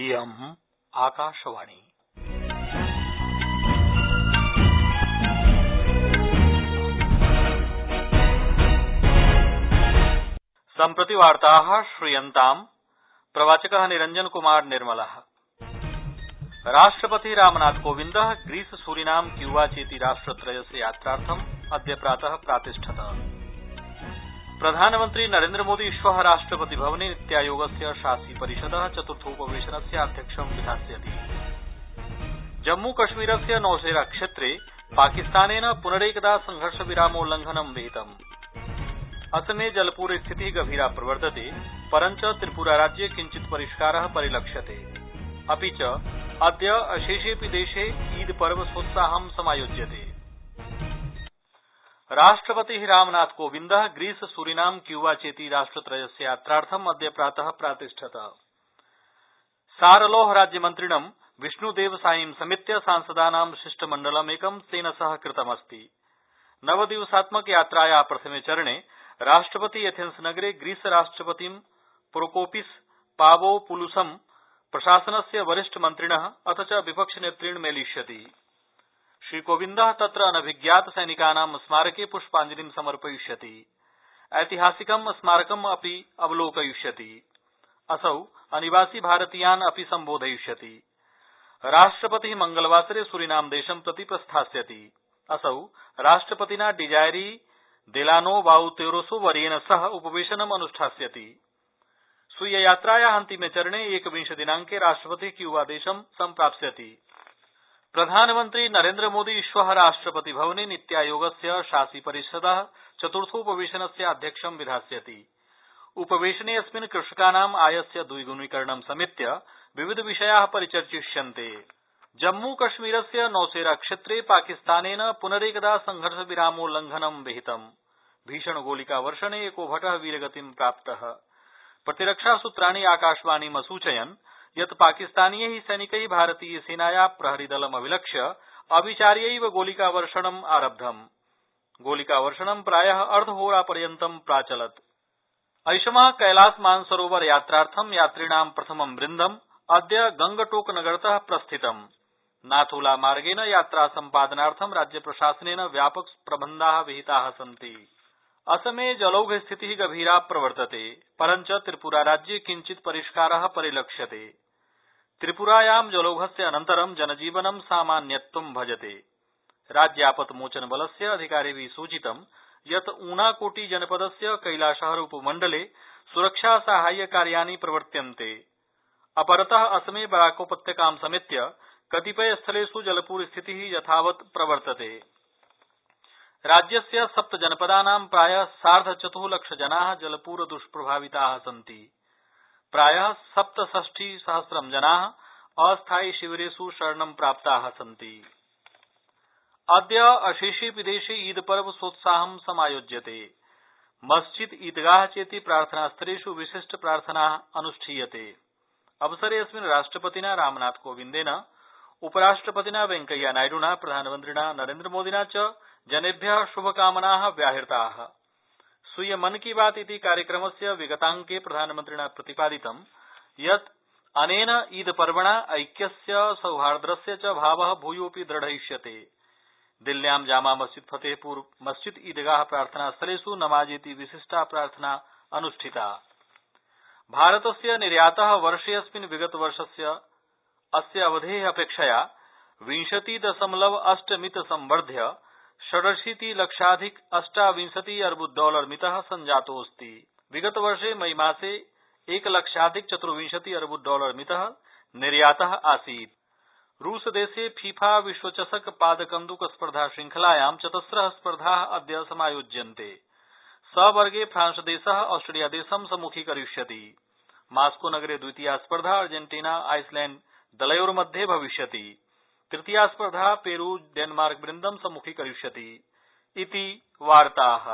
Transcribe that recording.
इयम् आकाशवाणी। सम्प्रति वार्ताः श्रूयन्ताम् प्रवाचकः निरञ्जन कुमार निर्मलः। राष्ट्रपति रामनाथ कोविन्दः ग्रीस सूरीनाम क्यूबा चेति राष्ट्रत्रयस्य यात्रार्थम् अद्य प्रातः प्रातिष्ठत। प्रधानमन्त्री नरेन्द्रमोदी श्वः राष्ट्रपति भवने नीत्यायोगस्य शासि परिषदः चतुर्थोपवेशनस्य अध्यक्षं विधास्यति। नौशेरा क्षेत्रे पाकिस्तानेन पुनरेकदा संघर्षविरामोल्लंघनं विहितम्। असमे जलपूर स्थितिः गभीरा प्रवर्तते, परञ्च त्रिपुराराज्ये किञ्चित् परिष्कारः परिलक्ष्यते। अपि च अद्य अशेषेऽपि देशे ईद पर्व सोत्साहं समायोज्यते। राष्ट्रपतिः रामनाथ कोविन्दः ग्रीस सूरीनाम क्यूबा चेति राष्ट्रत्रयस्य यात्रार्थम् अद्य प्रातः प्रातिष्ठत। सारलौह राज्यमन्त्रिणं विष्णुदेव साईं समेत्य सांसदानां शिष्टमण्डलमेकं तेन सह कृतमस्ति। नवदिवसात्मक यात्राया प्रथमे चरणे राष्ट्रपति एथेन्स नगरे ग्रीस राष्ट्रपतिं प्रोकोपिस पावोपुलुसं प्रशासनस्य वरिष्ठमन्त्रिण अथ च विपक्षनेतृन् मेलिष्यति। श्रीकोविन्दः तत्र अनभिज्ञात सैनिकानां स्मारके पुष्पाञ्जलिं समर्पयिष्यति। ऐतिहासिकं स्मारकम् अपि अवलोकयिष्यति। असौ अनिवासि भारतीयान् अपि सम्बोधयिष्यति। राष्ट्रपतिः मंगलवासरे सूरीनाम देशं प्रति प्रस्थास्यति। असौ राष्ट्रपतिना डिजायरी देलानो बाउतेरोसो वर्येण सह उपवेशनम् अनुष्ठास्यति। स्वीय यात्राया अन्तिमे चरणे एकविंश दिनांके राष्ट्रपतिः क्यूबा देशं सम्प्राप्स्यति। प्रधानमन्त्री नरेन्द्रमोदी श्वः राष्ट्रपति भवने नीत्यायोगस्य शासि परिषदः चतुर्थोपवेशनस्य अध्यक्षं विधास्यति। उपवेशनेऽस्मिन् कृषकाणाम् आयस्य द्विगुणीकरणं समेत्य विविध विषयाः परिचर्चिष्यन्ते। जम्मू कश्मीरस्य नौशेरा क्षेत्रे पाकिस्तानेन पुनरेकदा संघर्षविरामोल्लंघनं विहितम्। भीषण गोलिकावर्षणे एको भट वीरगतिं प्राप्तः। प्रतिरक्षासूत्राणि आकाशवाणीम् असूचयन् यत् पाकिस्तानीयैः सैनिकैः भारतीय सेनाया प्रहरीदलमभिलक्ष्य अविचार्यैव गोलिकावर्षणम् आरब्धम्। गोलिकावर्षणं प्रायः अर्धहोरापर्यन्तं प्राचलत्। ऐषमः कैलास मानसरोवर यात्रार्थं यात्रिणां प्रथमं वृन्दम्, अद्य गंगटोक नगरत प्रस्थितम्। नाथुला मार्गेण यात्रा सम्पादनार्थं राज्यप्रशासनेन व्यापक प्रबन्धाः विहिताः सन्ति। असमे जलौघ स्थितिः गभीरा प्रवर्तते, परञ्च त्रिपुराराज्ये किञ्चित् परिष्कारः परिलक्ष्यते। त्रिपुरायां जलौघस्य अनन्तरं जनजीवनं सामान्यत्वं भजते। राज्यापत्मोचन बलस्य अधिकारिभिः सूचितं यत् ऊनाकोटी जनपदस्य कैलाशहर उपमण्डले सुरक्षा साहाय्य कार्याणि प्रवर्त्यन्ते। अपरतः असमे बराकोपत्यकां समेत्य कतिपय स्थलेष् जलपूर स्थितिः यथावत् प्रवर्तते। राज्यस्य सप्त जनपदानां प्राय सार्धचतुः लक्ष जनाः जलपूर दुष्प्रभाविताः सन्ति। प्राय सप्तषष्टि सहस्रं जनाः अस्थायि शिविरेष् शरणं प्राप्ताः सन्ति। अद्य अशेषेऽपि देशे ईद पर्व सोत्साहं समायोज्यते। मस्जिद ईदगाह चेति प्रार्थनास्थलेष् विशिष्ट प्रार्थना अनुष्ठीयते अवसरेऽस्मिन् राष्ट्रपतिना रामनाथ कोविन्देन, उपराष्ट्रपतिना वेंकैया नायड्ना, प्रधानमन्त्रिणा नरेन्द्रमोदिना च जनेभ्यः शुभकामनाः व्याहृताः। स्वीय मन की बात इति कार्यक्रमस्य विगताङ्के प्रधानमन्त्रिणा प्रतिपादितं यत् अनेन ईद पर्वणा ऐक्यस्य, सौहार्द्रस्य च भावः भूयोऽपि दृढयिष्यते। दिल्ल्यां जामा मस्जिद फतेहपुर मस्जिद ईदगाह प्रार्थनास्थलेष् नमाजेति विशिष्टा प्रार्थना अनुष्ठिता। भारतस्य निर्यात वर्षेऽस्मिन् विगतवर्षस्य अस्य अवधेः अपेक्षया विंशति दशमलव अष्ट मित संवर्ध्य षडशीति लक्षाधिक अष्टाविंशति अर्बुद डॉलर मितः सञ्जातोऽस्ति विगतवर्षे मई मासे एकलक्षाधिक चतुर्विंशति अर्बुद डॉलर मितः निर्यातः आसीत्। रूसदेशे फीफा विश्वचषक पादकन्दुक स्पर्धा श्रृंखलायां चतस्रः स्पर्धाः अद्य समायोज्यन्ते। स वर्गे फ्रांसदेशः ऑस्ट्रेलियादेशं सम्मुखीकरिष्यति। मास्को नगरे द्वितीया स्पर्धा अर्जेन्टीना आइसलैण्ड दलयोर्मध्ये भविष्यति। तृतीया स्पर्धा पेरू डेनमार्क वृन्दं सम्मुखीकरिष्यति इति वार्ताः।